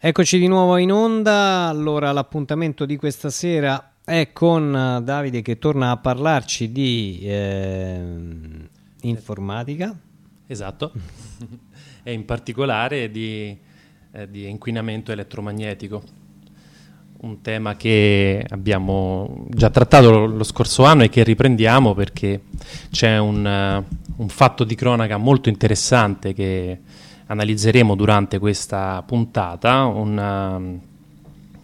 Eccoci di nuovo in onda. Allora, l'appuntamento di questa sera è con eh, Davide che torna a parlarci di eh, informatica. Esatto, e in particolare di, eh, di, inquinamento elettromagnetico, un tema che abbiamo già trattato lo, lo scorso anno e che riprendiamo perché c'è un, uh, un fatto di cronaca molto interessante che analizzeremo durante questa puntata, una, um,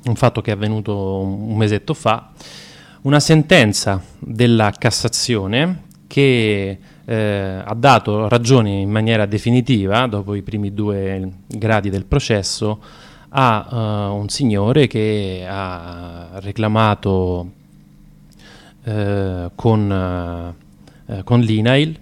un fatto che è avvenuto un mesetto fa, una sentenza della Cassazione che eh, ha dato ragione in maniera definitiva, dopo i primi due gradi del processo, a uh, un signore che ha reclamato uh, con, uh, con l'INAIL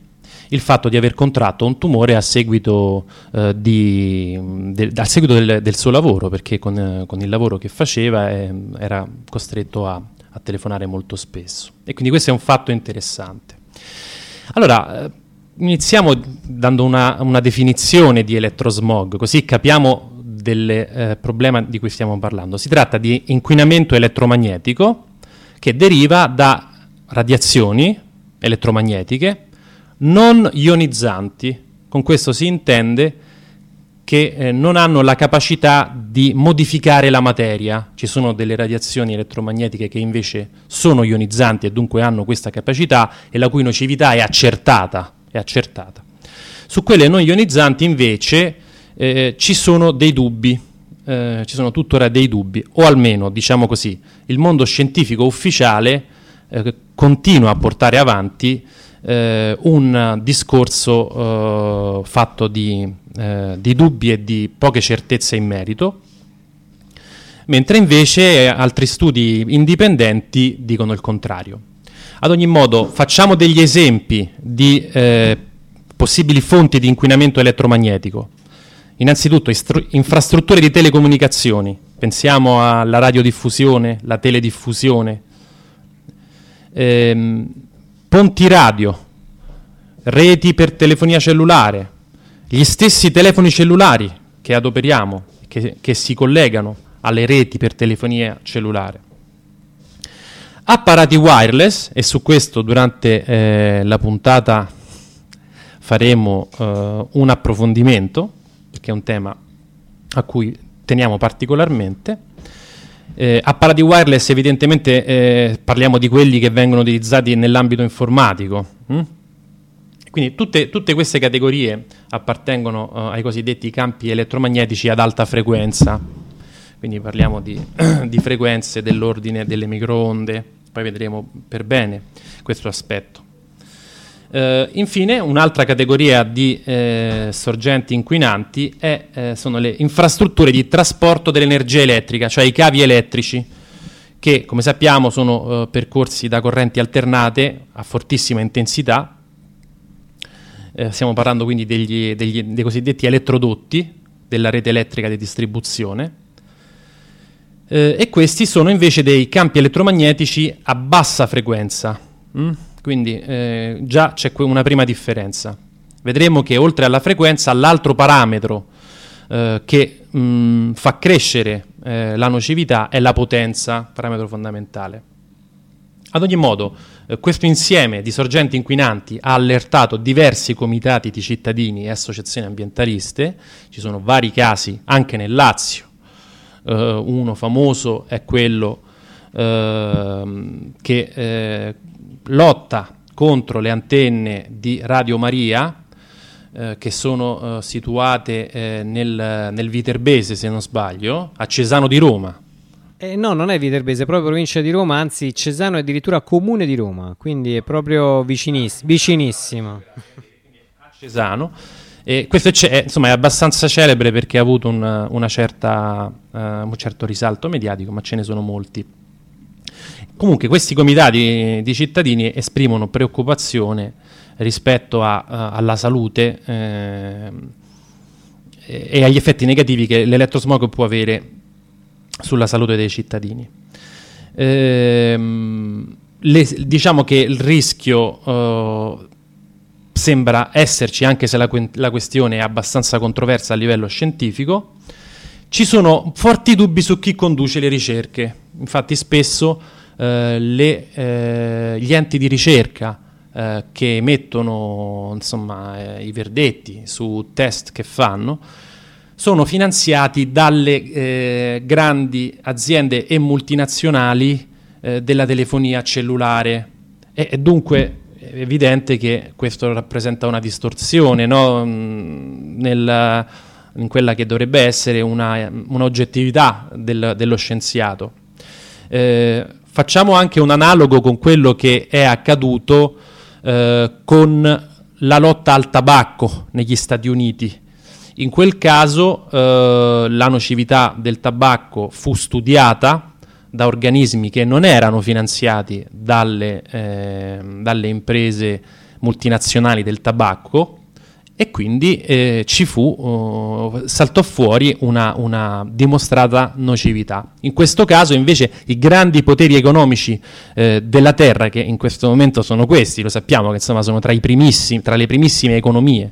il fatto di aver contratto un tumore a seguito, eh, di, de, a seguito del, del, suo lavoro, perché con, eh, con il lavoro che faceva eh, era costretto a, a, telefonare molto spesso. E quindi questo è un fatto interessante. Allora, eh, iniziamo dando una, una, definizione di elettrosmog, così capiamo del eh, problema di cui stiamo parlando. Si tratta di inquinamento elettromagnetico che deriva da radiazioni elettromagnetiche non ionizzanti. Con questo si intende che eh, non hanno la capacità di modificare la materia. Ci sono delle radiazioni elettromagnetiche che invece sono ionizzanti e dunque hanno questa capacità e la cui nocività è accertata. È accertata. Su quelle non ionizzanti invece eh, ci sono dei dubbi, eh, ci sono tuttora dei dubbi, o almeno, diciamo così, il mondo scientifico ufficiale eh, continua a portare avanti eh, un discorso eh, fatto di, eh, di, dubbi e di poche certezze in merito, mentre invece altri studi indipendenti dicono il contrario. Ad ogni modo, facciamo degli esempi di eh, possibili fonti di inquinamento elettromagnetico. Innanzitutto, infrastrutture di telecomunicazioni, pensiamo alla radiodiffusione, la telediffusione. Ehm, ponti radio, reti per telefonia cellulare, gli stessi telefoni cellulari che adoperiamo, che, che si collegano alle reti per telefonia cellulare. Apparati wireless, e su questo durante eh, la puntata faremo eh, un approfondimento, perché è un tema a cui teniamo particolarmente. Eh, apparati wireless evidentemente eh, parliamo di quelli che vengono utilizzati nell'ambito informatico. Hm? Quindi tutte, tutte, queste categorie appartengono uh, ai cosiddetti campi elettromagnetici ad alta frequenza. Quindi parliamo di, di frequenze dell'ordine delle microonde, poi vedremo per bene questo aspetto. Uh, infine, un'altra categoria di eh, sorgenti inquinanti è, eh, sono le infrastrutture di trasporto dell'energia elettrica, cioè i cavi elettrici, che come sappiamo sono eh, percorsi da correnti alternate a fortissima intensità. Eh, stiamo parlando quindi degli, degli, dei cosiddetti elettrodotti della rete elettrica di distribuzione. Eh, e questi sono invece dei campi elettromagnetici a bassa frequenza. Mm? Quindi eh, già c'è una prima differenza. Vedremo che oltre alla frequenza, l'altro parametro eh, che mh, mm, fa crescere eh, la nocività è la potenza, parametro fondamentale. Ad ogni modo, eh, questo insieme di sorgenti inquinanti ha allertato diversi comitati di cittadini e associazioni ambientaliste, ci sono vari casi anche nel Lazio, uh, uno famoso è quello uh, che uh, lotta contro le antenne di Radio Maria, eh, che sono eh, situate eh, nel, nel, Viterbese, se non sbaglio, a Cesano di Roma. Eh, no, non è Viterbese, è proprio provincia di Roma, anzi Cesano è addirittura comune di Roma, quindi è proprio viciniss- vicinissimo. A Cesano. E questo è, insomma, è abbastanza celebre perché ha avuto una certa, uh, un certo risalto mediatico, ma ce ne sono molti. Comunque questi comitati di cittadini esprimono preoccupazione rispetto a, a, alla salute eh, e agli effetti negativi che l'elettrosmog può avere sulla salute dei cittadini. Eh, le, diciamo che il rischio eh, sembra esserci, anche se la, la, questione è abbastanza controversa a livello scientifico. ci sono forti dubbi su chi conduce le ricerche. Infatti spesso le, eh, gli enti di ricerca eh, che emettono insomma, eh, i verdetti su test che fanno sono finanziati dalle eh, grandi aziende e multinazionali eh, della telefonia cellulare e, e, dunque è evidente che questo rappresenta una distorsione no? Mm, Nel, in quella che dovrebbe essere una, un'oggettività del, dello scienziato. Eh, facciamo anche un analogo con quello che è accaduto eh, con la lotta al tabacco negli Stati Uniti. In quel caso eh, la nocività del tabacco fu studiata da organismi che non erano finanziati dalle, eh, dalle imprese multinazionali del tabacco e quindi eh, ci fu, uh, saltò fuori una, una, dimostrata nocività. In questo caso invece i grandi poteri economici eh, della Terra, che in questo momento sono questi, lo sappiamo che insomma sono tra, tra le primissime economie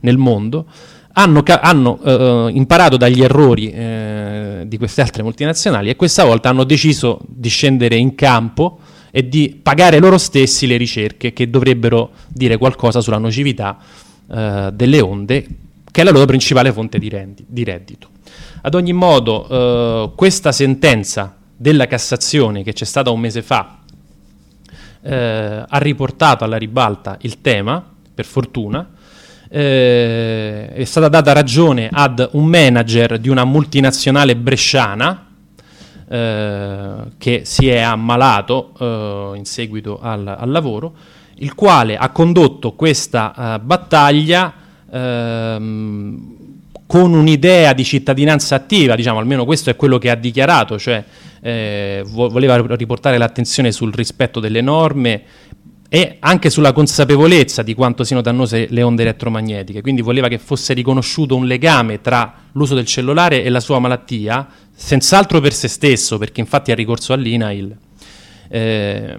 nel mondo, hanno, hanno uh, imparato dagli errori uh, di queste altre multinazionali e questa volta hanno deciso di scendere in campo e di pagare loro stessi le ricerche che dovrebbero dire qualcosa sulla nocività eh, delle onde, che è la loro principale fonte di, rendi, di reddito. Ad ogni modo, eh, questa sentenza della Cassazione che c'è stata un mese fa eh, ha riportato alla ribalta il tema, per fortuna, eh, è stata data ragione ad un manager di una multinazionale bresciana eh, che si è ammalato eh, in seguito al, al lavoro il quale ha condotto questa uh, battaglia ehm, con un'idea di cittadinanza attiva, diciamo, almeno questo è quello che ha dichiarato, cioè eh, voleva riportare l'attenzione sul rispetto delle norme e anche sulla consapevolezza di quanto siano dannose le onde elettromagnetiche, quindi voleva che fosse riconosciuto un legame tra l'uso del cellulare e la sua malattia, senz'altro per se stesso, perché infatti ha ricorso all'INAIL eh,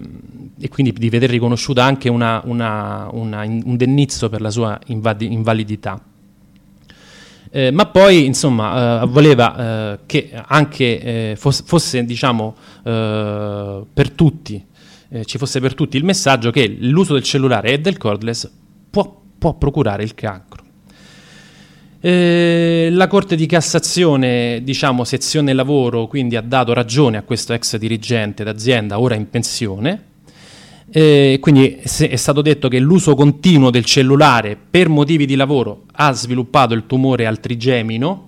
e quindi di vedere riconosciuta anche una, una, una, un indennizzo per la sua invadi- invalidità. Eh, ma poi insomma eh, voleva eh, che anche eh, fosse, fosse diciamo eh, per tutti ci fosse per tutti il messaggio che l'uso del cellulare e del cordless può, può procurare il cancro eh, la Corte di Cassazione, diciamo sezione lavoro, quindi ha dato ragione a questo ex dirigente d'azienda ora in pensione. Eh, quindi è stato detto che l'uso continuo del cellulare per motivi di lavoro ha sviluppato il tumore al trigemino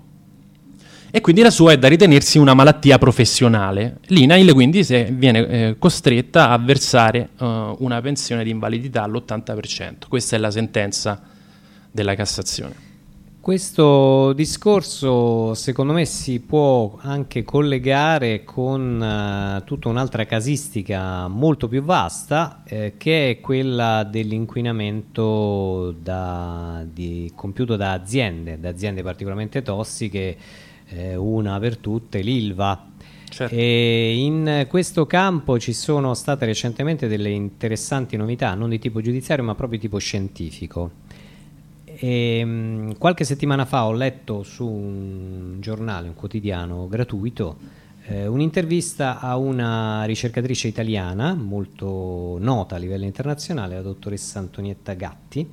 e quindi la sua è da ritenersi una malattia professionale. L'INAIL quindi viene eh, costretta a versare uh, una pensione di invalidità all'80%. Questa è la sentenza della Cassazione. Questo discorso secondo me si può anche collegare con uh, tutta un'altra casistica molto più vasta eh, che è quella dell'inquinamento compiuto da aziende, da aziende particolarmente tossiche, eh, una per tutte l'ILVA. Certo. In questo campo ci sono state recentemente delle interessanti novità, non di tipo giudiziario ma proprio di tipo scientifico. E, ehm, qualche settimana fa ho letto su un giornale, un quotidiano gratuito, eh, un'intervista a una ricercatrice italiana molto nota a livello internazionale, la dottoressa Antonietta Gatti,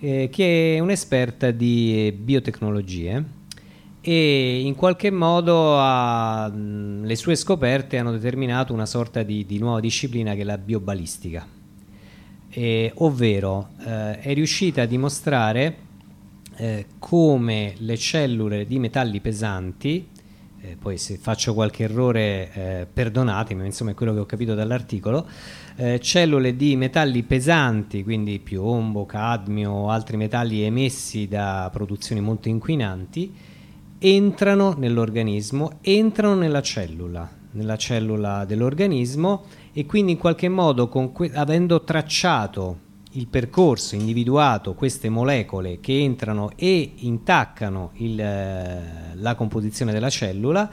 eh, che è un'esperta di biotecnologie e in qualche modo ha, le sue scoperte hanno determinato una sorta di, di nuova disciplina che è la biobalistica eh, ovvero eh, è riuscita a dimostrare eh, come le cellule di metalli pesanti, eh, poi se faccio qualche errore eh, perdonatemi, insomma è quello che ho capito dall'articolo, cellule di metalli pesanti, quindi piombo, cadmio altri metalli emessi da produzioni molto inquinanti, entrano nell'organismo, entrano nella cellula, nella cellula dell'organismo e quindi in qualche modo avendo tracciato il percorso, individuato queste molecole che entrano e intaccano il, eh, la composizione della cellula,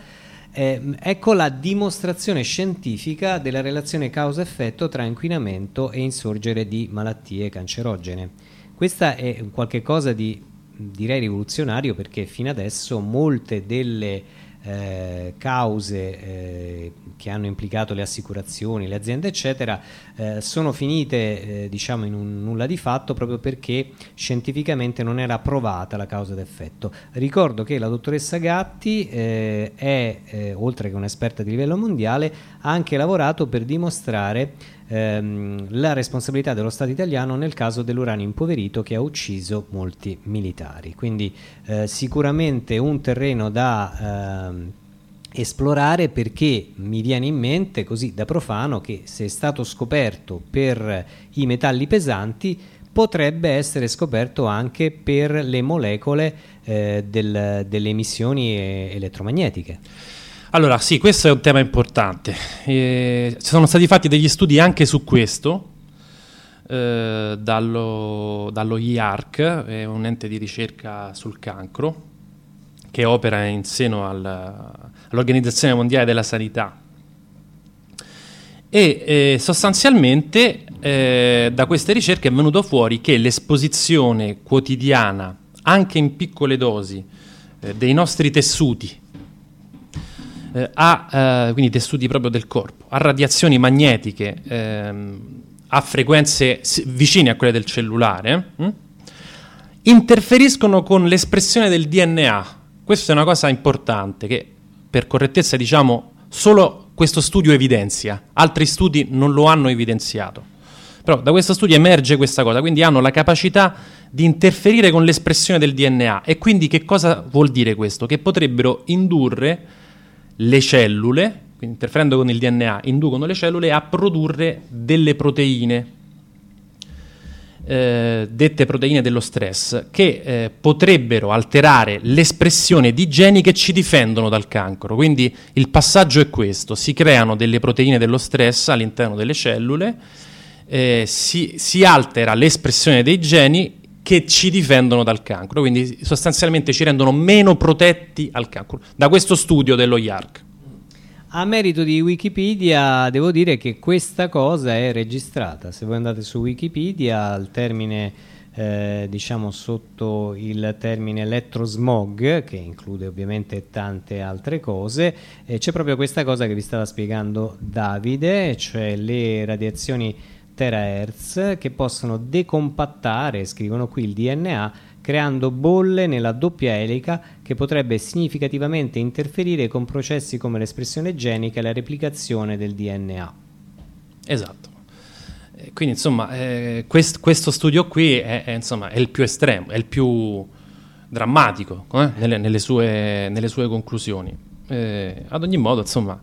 eh, ecco la dimostrazione scientifica della relazione causa-effetto tra inquinamento e insorgere di malattie cancerogene. Questa è qualcosa di direi rivoluzionario perché fino adesso molte delle eh, cause eh, che hanno implicato le assicurazioni, le aziende eccetera, eh, sono finite eh, diciamo in un nulla di fatto proprio perché scientificamente non era provata la causa d'effetto. Ricordo che la dottoressa Gatti eh, è, eh, oltre che un'esperta di livello mondiale, ha anche lavorato per dimostrare ehm, la responsabilità dello Stato italiano nel caso dell'uranio impoverito che ha ucciso molti militari. Quindi eh, sicuramente un terreno da ehm, esplorare perché mi viene in mente così da profano che se è stato scoperto per i metalli pesanti potrebbe essere scoperto anche per le molecole eh, del, delle emissioni elettromagnetiche. Allora, sì, questo è un tema importante. Ci sono stati fatti degli studi anche su questo eh, dallo, dallo IARC, è un ente di ricerca sul cancro che opera in seno al, all'Organizzazione Mondiale della Sanità. E eh, sostanzialmente eh, da queste ricerche è venuto fuori che l'esposizione quotidiana, anche in piccole dosi, eh, dei nostri tessuti eh, a eh, quindi tessuti proprio del corpo, a radiazioni magnetiche, ehm, a frequenze vicine a quelle del cellulare, hm? interferiscono con l'espressione del DNA. Questa è una cosa importante che per correttezza diciamo solo questo studio evidenzia, altri studi non lo hanno evidenziato. Però da questo studio emerge questa cosa, quindi hanno la capacità di interferire con l'espressione del DNA e quindi che cosa vuol dire questo? Che potrebbero indurre le cellule, quindi interferendo con il DNA, inducono le cellule a produrre delle proteine, eh, dette proteine dello stress, che eh, potrebbero alterare l'espressione di geni che ci difendono dal cancro. Quindi il passaggio è questo, si creano delle proteine dello stress all'interno delle cellule, eh, si, si altera l'espressione dei geni che ci difendono dal cancro, quindi sostanzialmente ci rendono meno protetti al cancro, da questo studio dello IARC. A merito di Wikipedia devo dire che questa cosa è registrata, se voi andate su Wikipedia al termine eh, diciamo sotto il termine elettrosmog che include ovviamente tante altre cose eh, c'è proprio questa cosa che vi stava spiegando Davide cioè le radiazioni terahertz che possono decompattare, scrivono qui il DNA, creando bolle nella doppia elica che potrebbe significativamente interferire con processi come l'espressione genica e la replicazione del DNA. Esatto. Eh, quindi insomma eh, quest, questo studio qui è, è, insomma, è, il più estremo, è il più drammatico eh, nelle, nelle, sue, nelle, sue, conclusioni. Eh, ad ogni modo insomma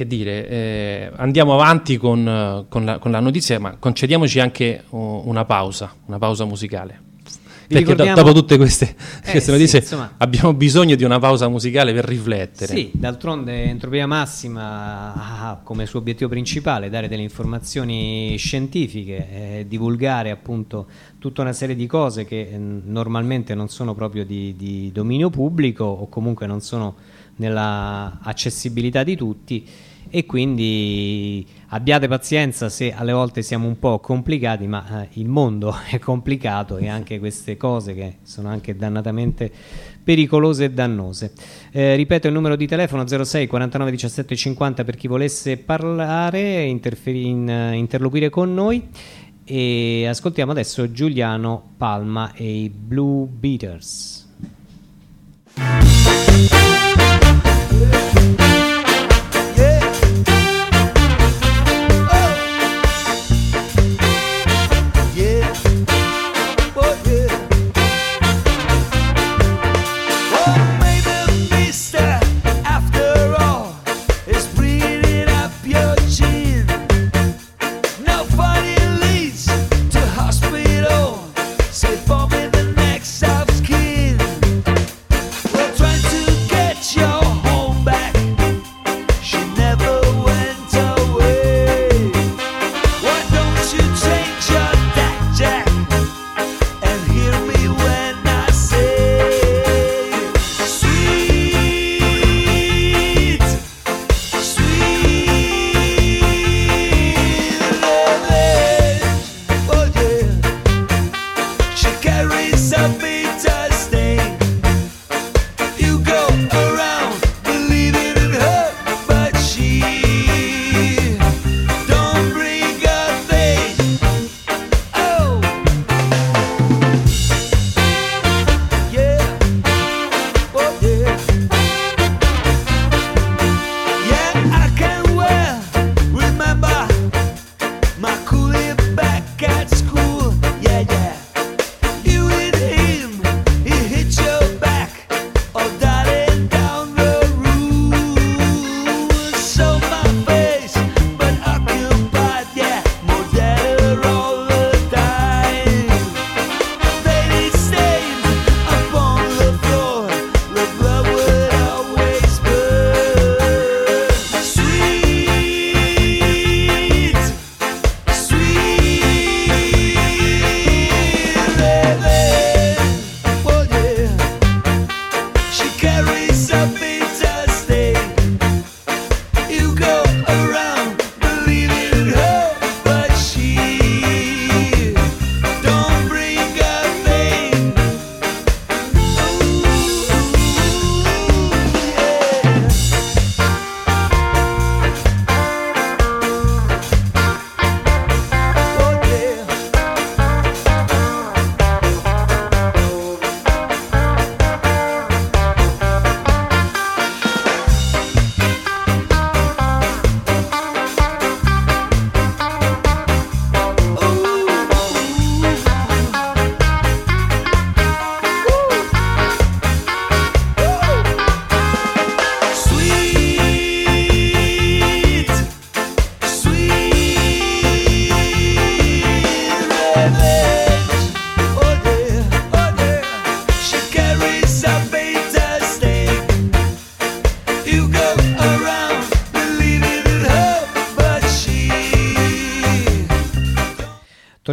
che dire, eh, andiamo avanti con, con, la, con, la, notizia, ma concediamoci anche una pausa, una pausa musicale. Vi Perché ricordiamo... dopo tutte queste, eh, queste notizie sì, abbiamo bisogno di una pausa musicale per riflettere. Sì, d'altronde Entropia Massima ha come suo obiettivo principale dare delle informazioni scientifiche, eh, divulgare appunto tutta una serie di cose che eh, normalmente non sono proprio di, di dominio pubblico o comunque non sono nella accessibilità di tutti e quindi abbiate pazienza se alle volte siamo un po' complicati, ma eh, il mondo è complicato e anche queste cose che sono anche dannatamente pericolose e dannose. Eh, ripeto il numero di telefono 06 49 17 50 per chi volesse parlare, in, uh, interloquire con noi e ascoltiamo adesso Giuliano Palma e i Blue Beaters.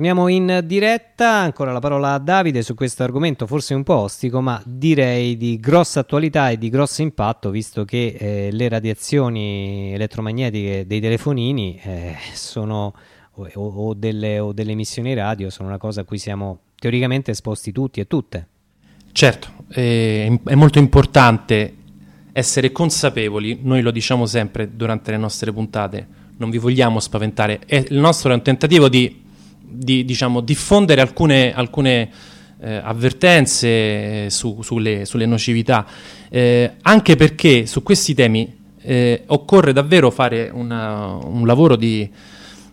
Torniamo in diretta, ancora la parola a Davide su questo argomento, forse un po' ostico, ma direi di grossa attualità e di grosso impatto, visto che eh, le radiazioni elettromagnetiche dei telefonini eh, sono, o, o, delle, o delle emissioni radio sono una cosa a cui siamo teoricamente esposti tutti e tutte. Certo, è, è molto importante essere consapevoli, noi lo diciamo sempre durante le nostre puntate, non vi vogliamo spaventare, è, il nostro è un tentativo di di diciamo, diffondere alcune, alcune eh, avvertenze eh, su, sulle, sulle, nocività, eh, anche perché su questi temi eh, occorre davvero fare una, un lavoro di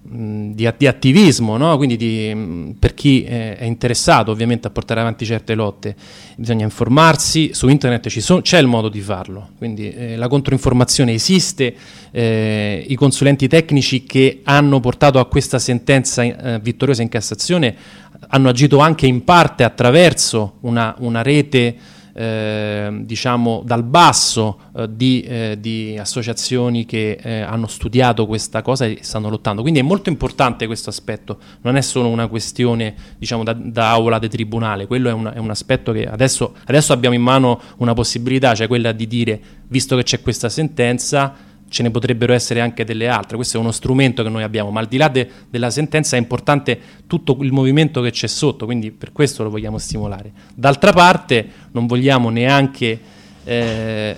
di, di, attivismo, no? quindi di, per chi è, è, interessato ovviamente a portare avanti certe lotte, bisogna informarsi, su internet so, c'è il modo di farlo, quindi eh, la controinformazione esiste, eh, i consulenti tecnici che hanno portato a questa sentenza eh, vittoriosa in Cassazione hanno agito anche in parte attraverso una, una rete eh, diciamo dal basso eh, di, eh, di, associazioni che eh, hanno studiato questa cosa e stanno lottando. Quindi è molto importante questo aspetto, non è solo una questione diciamo da, da aula di tribunale, quello è un, è un aspetto che adesso, adesso abbiamo in mano una possibilità, cioè quella di dire, visto che c'è questa sentenza, ce ne potrebbero essere anche delle altre, questo è uno strumento che noi abbiamo, ma al di là de, della sentenza è importante tutto il movimento che c'è sotto, quindi per questo lo vogliamo stimolare. D'altra parte non vogliamo neanche, eh,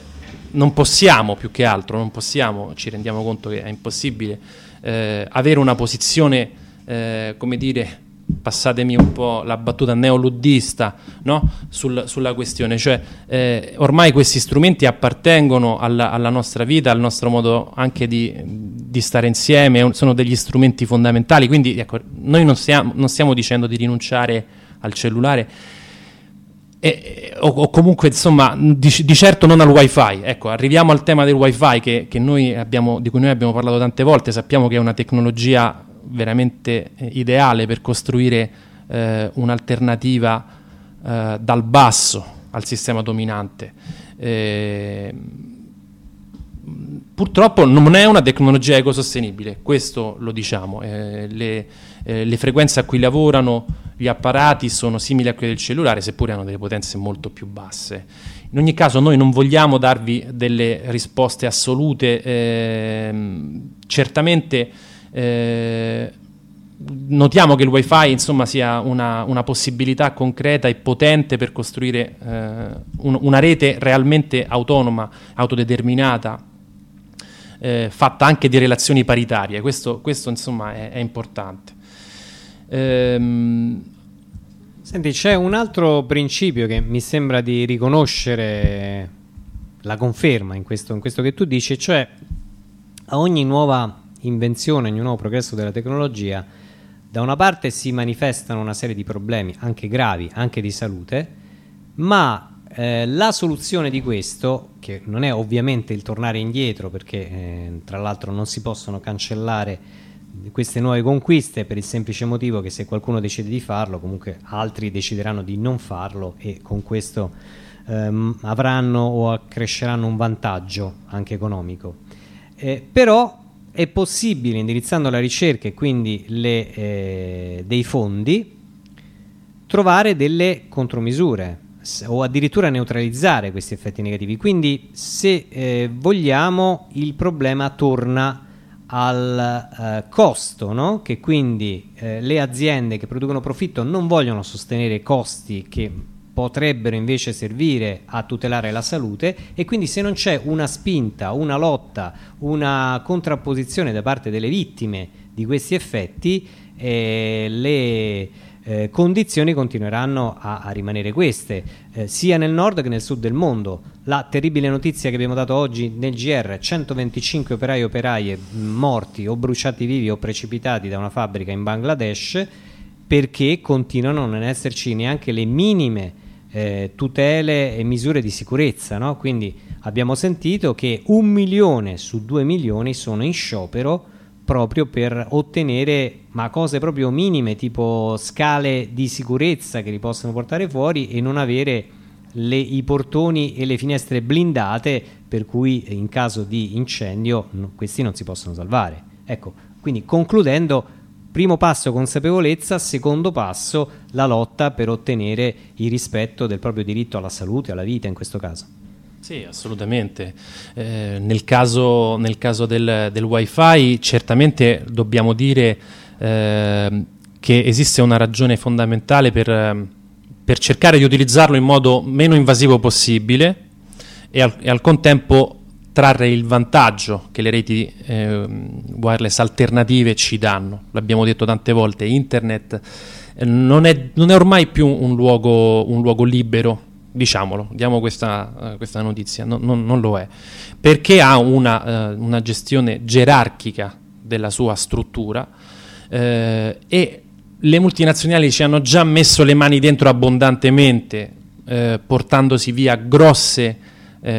non possiamo più che altro, non possiamo, ci rendiamo conto che è impossibile, eh, avere una posizione, eh, come dire, passatemi un po' la battuta neoluddista no? Sul, sulla questione, cioè eh, ormai questi strumenti appartengono alla, alla, nostra vita, al nostro modo anche di, di, stare insieme, sono degli strumenti fondamentali, quindi ecco, noi non stiamo, non stiamo dicendo di rinunciare al cellulare, e, o, o, comunque insomma di, di, certo non al wifi ecco arriviamo al tema del wifi che, che abbiamo, di cui noi abbiamo parlato tante volte sappiamo che è una tecnologia veramente eh, ideale per costruire eh, un'alternativa eh, dal basso al sistema dominante. Eh, purtroppo non è una tecnologia ecosostenibile, questo lo diciamo. Eh, le, eh, le, frequenze a cui lavorano gli apparati sono simili a quelle del cellulare, seppure hanno delle potenze molto più basse. In ogni caso noi non vogliamo darvi delle risposte assolute, ehm, certamente eh, notiamo che il wifi insomma, sia una, una, possibilità concreta e potente per costruire eh, un, una rete realmente autonoma, autodeterminata, eh, fatta anche di relazioni paritarie. Questo, questo insomma, è, è importante. Ehm... Senti, c'è un altro principio che mi sembra di riconoscere la conferma in questo, in questo che tu dici, cioè a ogni nuova invenzione, ogni nuovo progresso della tecnologia, da una parte si manifestano una serie di problemi, anche gravi, anche di salute, ma eh, la soluzione di questo, che non è ovviamente il tornare indietro, perché eh, tra l'altro non si possono cancellare queste nuove conquiste per il semplice motivo che se qualcuno decide di farlo, comunque altri decideranno di non farlo e con questo ehm, avranno o accresceranno un vantaggio anche economico. Eh, però è possibile, indirizzando la ricerca e quindi le, eh, dei fondi, trovare delle contromisure o addirittura neutralizzare questi effetti negativi. Quindi, se eh, vogliamo, il problema torna al eh, costo, no? che quindi eh, le aziende che producono profitto non vogliono sostenere costi che potrebbero invece servire a tutelare la salute e quindi se non c'è una spinta, una lotta, una contrapposizione da parte delle vittime di questi effetti, eh, le eh, condizioni continueranno a, a rimanere queste, eh, sia nel nord che nel sud del mondo. La terribile notizia che abbiamo dato oggi nel GR, 125 operai e operaie morti o bruciati vivi o precipitati da una fabbrica in Bangladesh perché continuano a non esserci neanche le minime eh, tutele e misure di sicurezza. No? Quindi abbiamo sentito che un milione su due milioni sono in sciopero proprio per ottenere ma cose proprio minime tipo scale di sicurezza che li possono portare fuori e non avere le, i portoni e le finestre blindate per cui in caso di incendio questi non si possono salvare. Ecco, quindi concludendo primo passo consapevolezza, secondo passo la lotta per ottenere il rispetto del proprio diritto alla salute, alla vita in questo caso. Sì, assolutamente. Eh, nel, caso, nel caso del, del wifi certamente dobbiamo dire eh, che esiste una ragione fondamentale per, per, cercare di utilizzarlo in modo meno invasivo possibile e al, e al contempo trarre il vantaggio che le reti eh, wireless alternative ci danno. L'abbiamo detto tante volte, internet eh, non è, non è ormai più un luogo, un luogo libero diciamolo, diamo questa, uh, questa notizia, no, no, non lo è, perché ha una, uh, una gestione gerarchica della sua struttura uh, e le multinazionali ci hanno già messo le mani dentro abbondantemente, portandosi via grosse,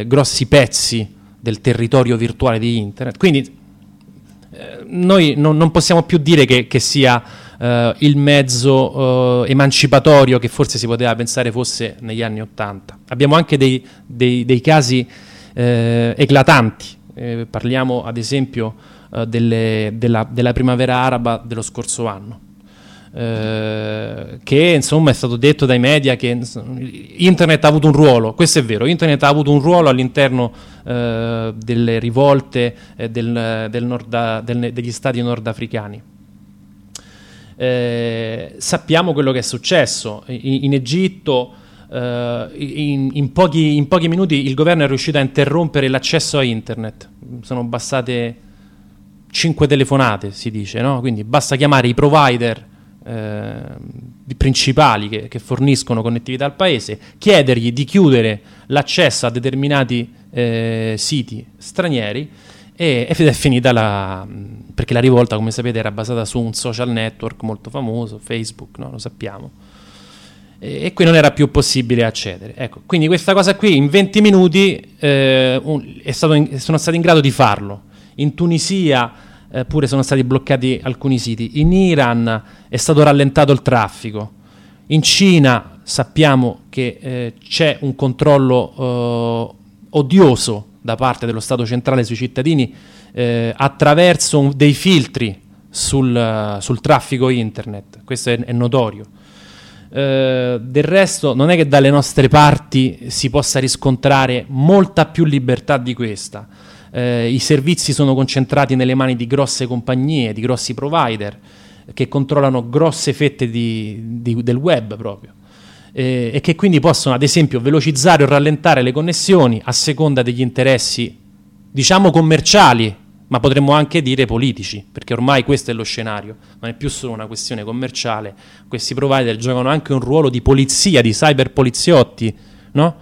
grossi pezzi del territorio virtuale di Internet. Quindi noi non, non, possiamo più dire che, che sia uh, il mezzo uh, emancipatorio che forse si poteva pensare fosse negli anni Ottanta. Abbiamo anche dei, dei, dei casi uh, eclatanti, eh, parliamo ad esempio delle, della, della primavera araba dello scorso anno. Eh, che insomma è stato detto dai media che internet ha avuto un ruolo, questo è vero, internet ha avuto un ruolo all'interno eh, delle rivolte eh, del, del nord, del, degli stati nordafricani eh, sappiamo quello che è successo. In, in Egitto eh, in, in, pochi, in, pochi, minuti il governo è riuscito a interrompere l'accesso a internet. Sono bastate 5 telefonate, si dice, no? quindi basta chiamare i provider eh, principali che, che, forniscono connettività al paese, chiedergli di chiudere l'accesso a determinati eh, siti stranieri e, ed è finita la... perché la rivolta, come sapete, era basata su un social network molto famoso, Facebook, no? lo sappiamo. E, e, qui non era più possibile accedere. Ecco, quindi questa cosa qui in 20 minuti eh, un, in, sono stati in grado di farlo. In Tunisia eh, pure sono stati bloccati alcuni siti. In Iran è stato rallentato il traffico. In Cina sappiamo che eh, c'è un controllo eh, odioso da parte dello Stato centrale sui cittadini eh, attraverso un, dei filtri sul, sul, traffico internet, questo è, è notorio. Eh, del resto non è che dalle nostre parti si possa riscontrare molta più libertà di questa. Eh, I servizi sono concentrati nelle mani di grosse compagnie, di grossi provider che controllano grosse fette di, di, del web proprio eh, e che quindi possono ad esempio velocizzare o rallentare le connessioni a seconda degli interessi, diciamo commerciali, ma potremmo anche dire politici, perché ormai questo è lo scenario, non è più solo una questione commerciale, questi provider giocano anche un ruolo di polizia, di cyber poliziotti, no?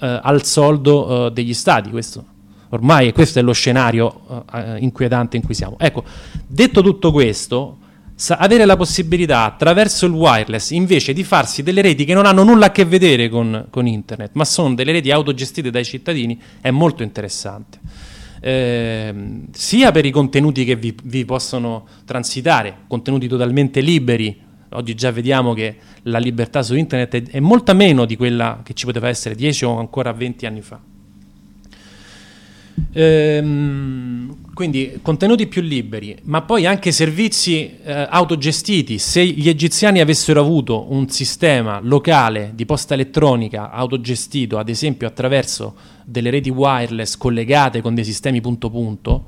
eh, al soldo eh, degli stati, questo. Ormai questo è lo scenario eh, inquietante in cui siamo. Ecco, detto tutto questo, avere la possibilità attraverso il wireless invece di farsi delle reti che non hanno nulla a che vedere con, con internet, ma sono delle reti autogestite dai cittadini, è molto interessante. Eh, sia per i contenuti che vi, vi, possono transitare, contenuti totalmente liberi. Oggi già vediamo che la libertà su internet è, è molta meno di quella che ci poteva essere 10 o ancora 20 anni fa. Ehm, quindi contenuti più liberi, ma poi anche servizi eh, autogestiti. Se gli egiziani avessero avuto un sistema locale di posta elettronica autogestito, ad esempio attraverso delle reti wireless collegate con dei sistemi punto punto,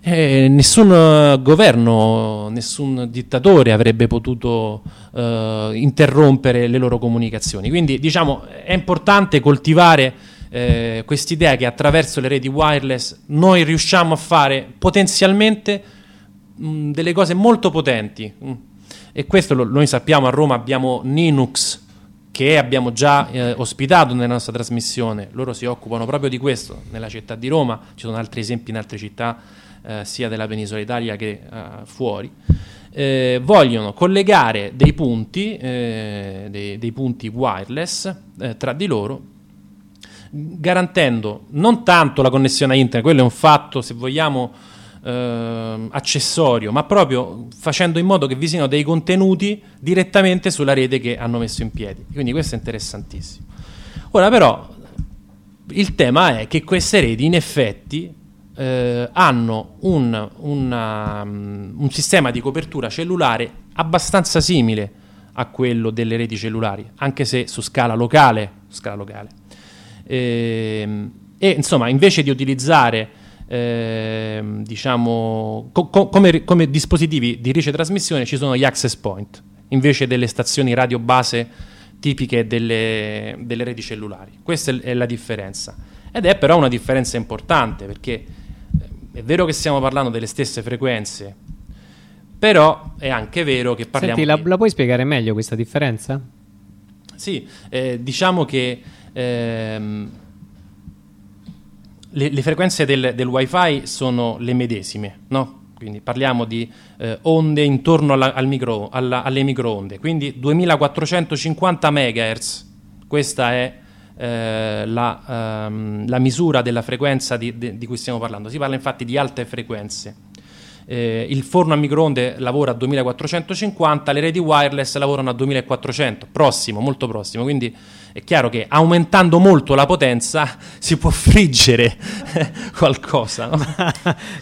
eh, nessun governo, nessun dittatore avrebbe potuto eh, interrompere le loro comunicazioni. Quindi diciamo è importante coltivare eh, quest'idea che attraverso le reti wireless noi riusciamo a fare potenzialmente mh, delle cose molto potenti. Mh. E questo lo, noi sappiamo a Roma abbiamo Linux che abbiamo già eh, ospitato nella nostra trasmissione, loro si occupano proprio di questo nella città di Roma, ci sono altri esempi in altre città eh, sia della penisola Italia che eh, fuori. Eh, vogliono collegare dei punti, eh, dei, dei punti wireless eh, tra di loro garantendo non tanto la connessione a internet, quello è un fatto, se vogliamo, eh, accessorio, ma proprio facendo in modo che vi siano dei contenuti direttamente sulla rete che hanno messo in piedi. Quindi questo è interessantissimo. Ora però il tema è che queste reti in effetti eh, hanno un, una, um, un sistema di copertura cellulare abbastanza simile a quello delle reti cellulari, anche se su scala locale. Scala locale. E, ehm, e insomma, invece di utilizzare eh, diciamo, co- co- come, come, dispositivi di ricetrasmissione ci sono gli access point, invece delle stazioni radio base tipiche delle, delle reti cellulari. Questa è la differenza. Ed è però una differenza importante perché eh, è vero che stiamo parlando delle stesse frequenze, però è anche vero che parliamo... Senti, la, la puoi spiegare meglio questa differenza? Sì, eh, diciamo che ehm, le, le, frequenze del, del, wifi sono le medesime, no? Quindi parliamo di eh, onde intorno alla, al micro, alla, alle microonde, quindi 2450 MHz, questa è eh, la, um, la, misura della frequenza di, di, di cui stiamo parlando. Si parla infatti di alte frequenze eh, il forno a microonde lavora a 2450, le reti wireless lavorano a 2400, prossimo, molto prossimo, quindi è chiaro che aumentando molto la potenza si può friggere qualcosa. No?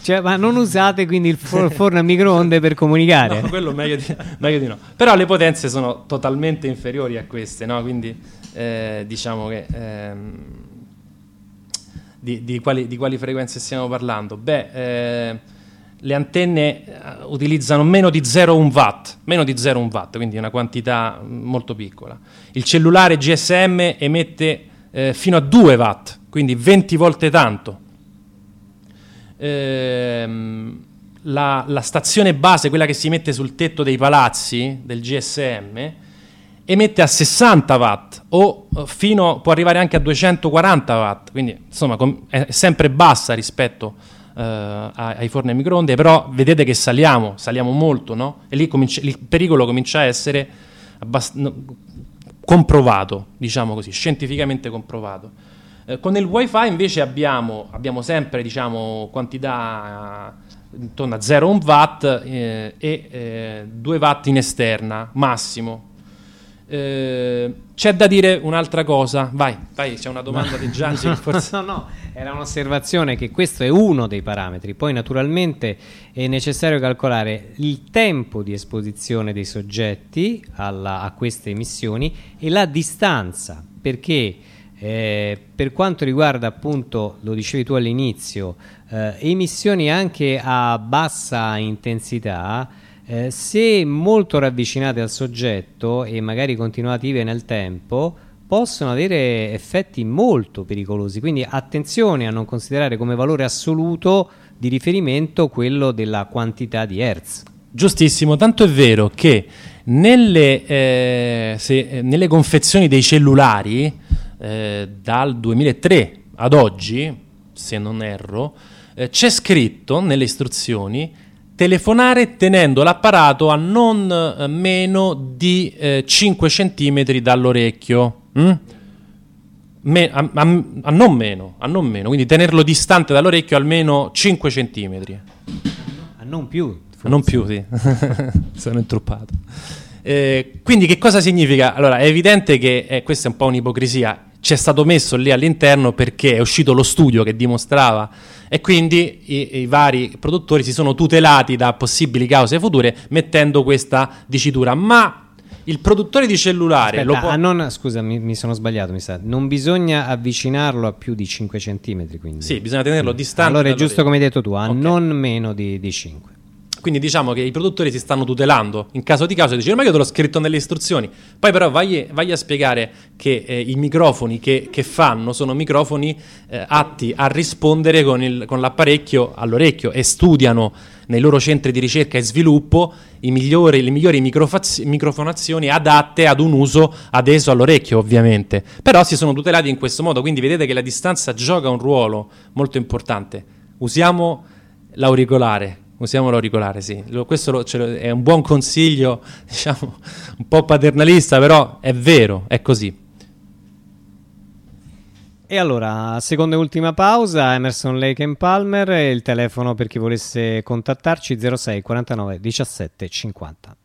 cioè, ma non usate quindi il forno a microonde per comunicare? No, quello meglio di, meglio di, no. Però le potenze sono totalmente inferiori a queste, no? quindi eh, diciamo che... Ehm, di, di, quali, di, quali, frequenze stiamo parlando? Beh, eh, le antenne eh, utilizzano meno di 0,1 watt, meno di 0,1 watt, quindi una quantità mm, molto piccola. Il cellulare GSM emette eh, fino a 2 watt, quindi 20 volte tanto. Ehm, la, la, stazione base, quella che si mette sul tetto dei palazzi del GSM, emette a 60 watt o eh, fino, può arrivare anche a 240 watt, quindi insomma è sempre bassa rispetto a ai forni a microonde, però vedete che saliamo, saliamo molto, no? E lì comincia, il pericolo comincia a essere abbast- comprovato, diciamo così, scientificamente comprovato. Eh, con il wifi invece abbiamo, abbiamo sempre diciamo, quantità intorno a 0,1 watt eh, e 2 eh, watt in esterna, massimo. Eh, c'è da dire un'altra cosa, vai, vai, c'è una domanda di Gianni. No, forse... no, no, era un'osservazione che questo è uno dei parametri, poi naturalmente è necessario calcolare il tempo di esposizione dei soggetti alla, a queste emissioni e la distanza, perché eh, per quanto riguarda appunto, lo dicevi tu all'inizio, eh, emissioni anche a bassa intensità, eh, se molto ravvicinate al soggetto e magari continuative nel tempo, possono avere effetti molto pericolosi. Quindi attenzione a non considerare come valore assoluto di riferimento quello della quantità di Hertz. Giustissimo, tanto è vero che nelle, eh, se, eh, nelle confezioni dei cellulari eh, dal 2003 ad oggi, se non erro, eh, c'è scritto nelle istruzioni telefonare tenendo l'apparato a non eh, meno di 5 cm dall'orecchio. Mm? Me, a, a, a, non meno, a non meno, quindi tenerlo distante dall'orecchio almeno 5 cm. A non più. A non più, sì. Sono intruppato. Eh, quindi che cosa significa? Allora, è evidente che eh, questa è un po' un'ipocrisia. C'è stato messo lì all'interno perché è uscito lo studio che dimostrava e quindi i, i, vari produttori si sono tutelati da possibili cause future mettendo questa dicitura. Ma il produttore di cellulare Aspetta, può... non, scusa, mi, mi, sono sbagliato, mi sa. Non bisogna avvicinarlo a più di 5 cm, quindi. Sì, bisogna tenerlo distante. Allora è giusto come hai detto tu, a okay. non meno di, di 5. Quindi diciamo che i produttori si stanno tutelando. In caso di causa, dice ma io te l'ho scritto nelle istruzioni, poi però vai, vai a spiegare che eh, i microfoni che, che, fanno sono microfoni eh, atti a rispondere con, il, con l'apparecchio all'orecchio e studiano nei loro centri di ricerca e sviluppo migliori, le migliori microfonazioni adatte ad un uso adeso all'orecchio ovviamente, però si sono tutelati in questo modo, quindi vedete che la distanza gioca un ruolo molto importante. Usiamo l'auricolare, usiamo l'auricolare, sì. Questo lo, lo, è un buon consiglio, diciamo, un po' paternalista, però è vero, è così. E allora, seconda e ultima pausa, Emerson Lake and Palmer, il telefono per chi volesse contattarci 06 49 17 50.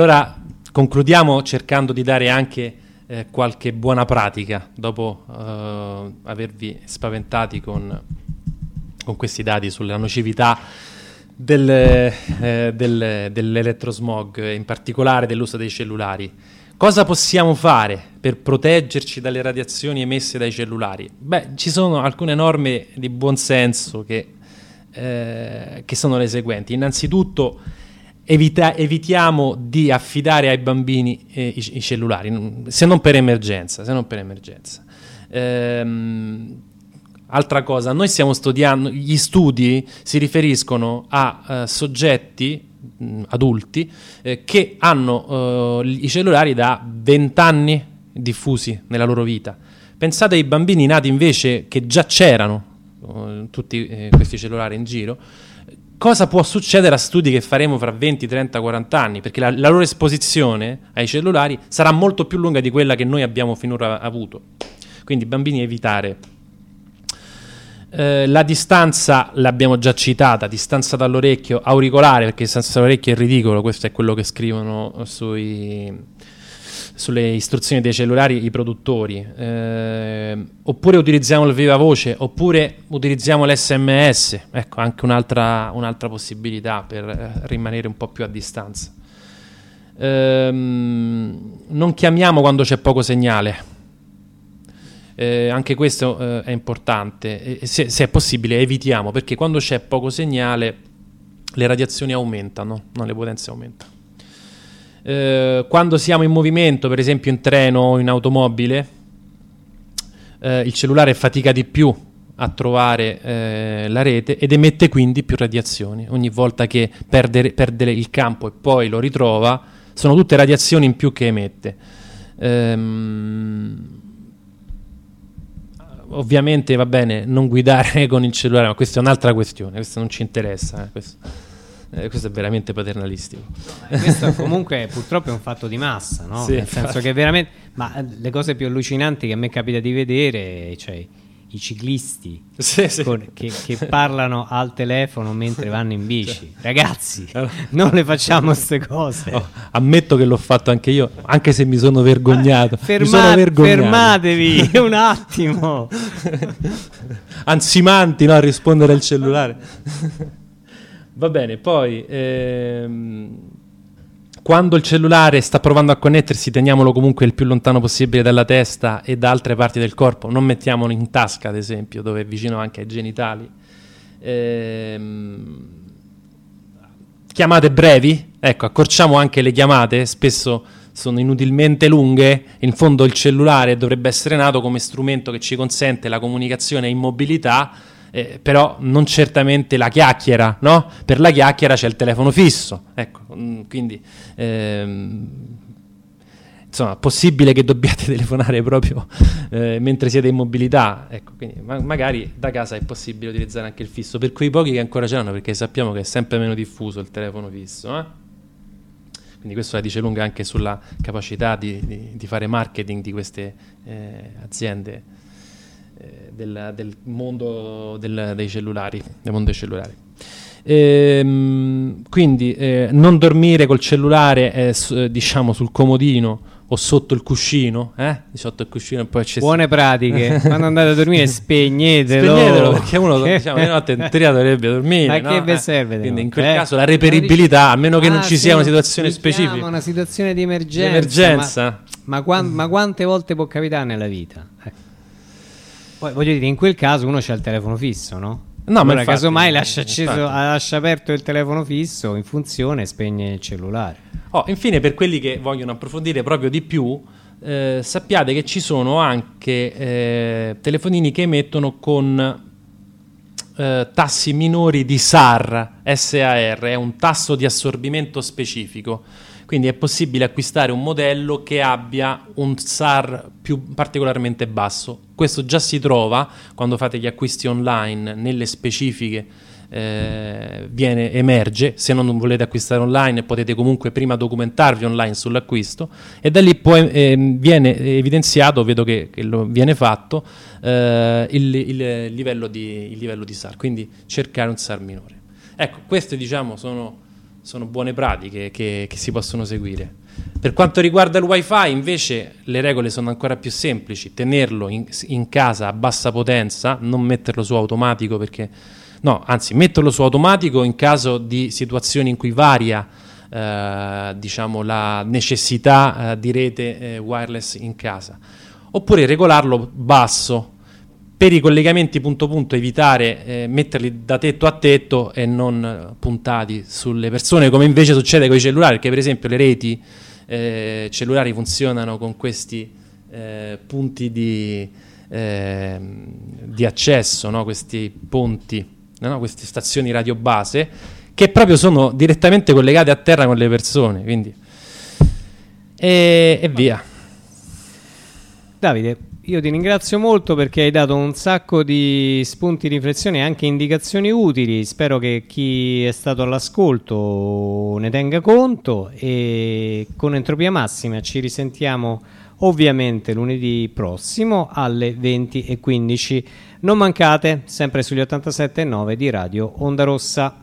Allora concludiamo cercando di dare anche eh, qualche buona pratica dopo eh, avervi spaventati con, con, questi dati sulla nocività del, eh, del, dell'elettrosmog, in particolare dell'uso dei cellulari. Cosa possiamo fare per proteggerci dalle radiazioni emesse dai cellulari? Beh, ci sono alcune norme di buonsenso che, eh, che sono le seguenti. Innanzitutto evita- evitiamo di affidare ai bambini eh, i, i, cellulari, se non per emergenza. Non per emergenza. Ehm, altra cosa, noi stiamo studiando, gli studi si riferiscono a uh, soggetti mh, adulti eh, che hanno uh, i cellulari da 20 anni diffusi nella loro vita. Pensate ai bambini nati invece che già c'erano uh, tutti eh, questi cellulari in giro cosa può succedere a studi che faremo fra 20, 30, 40 anni, perché la, la, loro esposizione ai cellulari sarà molto più lunga di quella che noi abbiamo finora avuto. Quindi bambini evitare. Eh, la distanza l'abbiamo già citata, distanza dall'orecchio, auricolare, perché distanza dall'orecchio è ridicolo, questo è quello che scrivono sui sulle istruzioni dei cellulari i produttori, eh, oppure utilizziamo il viva voce, oppure utilizziamo l'SMS, ecco anche un'altra, un'altra possibilità per eh, rimanere un po' più a distanza. Eh, non chiamiamo quando c'è poco segnale. Eh, anche questo eh, è importante, se, se, è possibile evitiamo perché quando c'è poco segnale le radiazioni aumentano, non le potenze aumentano. Eh, quando siamo in movimento, per esempio in treno o in automobile, eh, il cellulare fatica di più a trovare eh, la rete ed emette quindi più radiazioni. Ogni volta che perde, perde, il campo e poi lo ritrova, sono tutte radiazioni in più che emette. Ehm, ovviamente va bene non guidare con il cellulare, ma questa è un'altra questione, questa non ci interessa. Eh, eh, questo è veramente paternalistico. No, questo comunque purtroppo è un fatto di massa, no? Sì, Nel senso che veramente... Ma eh, le cose più allucinanti che a me capita di vedere, cioè i ciclisti sì, sì. Con, che, che, parlano al telefono mentre vanno in bici. Ragazzi, non le facciamo queste cose. Oh, ammetto che l'ho fatto anche io, anche se mi sono vergognato. Ferma- mi sono vergognato. Fermatevi un attimo. Ansimanti no, a rispondere al cellulare. Va bene, poi ehm, quando il cellulare sta provando a connettersi, teniamolo comunque il più lontano possibile dalla testa e da altre parti del corpo, non mettiamolo in tasca, ad esempio, dove è vicino anche ai genitali. Ehm, chiamate brevi, ecco, accorciamo anche le chiamate, spesso sono inutilmente lunghe, in fondo il cellulare dovrebbe essere nato come strumento che ci consente la comunicazione in mobilità eh, però non certamente la chiacchiera, no? Per la chiacchiera c'è il telefono fisso, ecco, mm, quindi ehm, insomma, possibile che dobbiate telefonare proprio eh, mentre siete in mobilità, ecco, quindi ma- magari da casa è possibile utilizzare anche il fisso, per quei pochi che ancora ce l'hanno, perché sappiamo che è sempre meno diffuso il telefono fisso, eh? Quindi questo la dice lunga anche sulla capacità di, di, di fare marketing di queste eh, aziende del, del, mondo del, dei cellulari, del mondo dei cellulari. Ehm, quindi eh, non dormire col cellulare eh, diciamo sul comodino o sotto il cuscino, eh? sotto il cuscino poi c'è buone pratiche. Quando andate a dormire spegnetelo. Spegnetelo perché uno diciamo, di notte in teoria dovrebbe dormire. Ma no? che vi serve? Quindi in quel eh? caso la reperibilità, a meno che ah, non ci sia una situazione specifica. una situazione di emergenza. Di emergenza. Ma, ma, quant- ma, quante volte può capitare nella vita? Ecco. Poi voglio dire, in quel caso uno c'ha il telefono fisso, no? No, allora, ma infatti, casomai lascia, acceso, lascia aperto il telefono fisso in funzione e spegne il cellulare. Oh, infine, per quelli che vogliono approfondire proprio di più, eh, sappiate che ci sono anche eh, telefonini che emettono con eh, tassi minori di SAR, SAR, è un tasso di assorbimento specifico. Quindi è possibile acquistare un modello che abbia un SAR più particolarmente basso. Questo già si trova quando fate gli acquisti online nelle specifiche eh, viene, emerge, se non volete acquistare online potete comunque prima documentarvi online sull'acquisto e da lì poi eh, viene evidenziato, vedo che, che viene fatto, eh, il, il, livello di, il livello di SAR, quindi cercare un SAR minore. Ecco, queste diciamo sono sono buone pratiche che, che si possono seguire. Per quanto riguarda il wifi invece le regole sono ancora più semplici, tenerlo in, in casa a bassa potenza, non metterlo su automatico perché no, anzi metterlo su automatico in caso di situazioni in cui varia eh, diciamo, la necessità eh, di rete eh, wireless in casa, oppure regolarlo basso per i collegamenti punto punto evitare eh, metterli da tetto a tetto e non puntati sulle persone come invece succede con i cellulari perché per esempio le reti eh, cellulari funzionano con questi eh, punti di, eh, di accesso, no? questi ponti, no? queste stazioni radio base, che proprio sono direttamente collegate a terra con le persone. Quindi, e, e via. Davide, io ti ringrazio molto perché hai dato un sacco di spunti di riflessione e anche indicazioni utili. Spero che chi è stato all'ascolto ne tenga conto e con Entropia Massima ci risentiamo ovviamente lunedì prossimo alle 20.15. Non mancate, sempre sugli 87.9 di Radio Onda Rossa.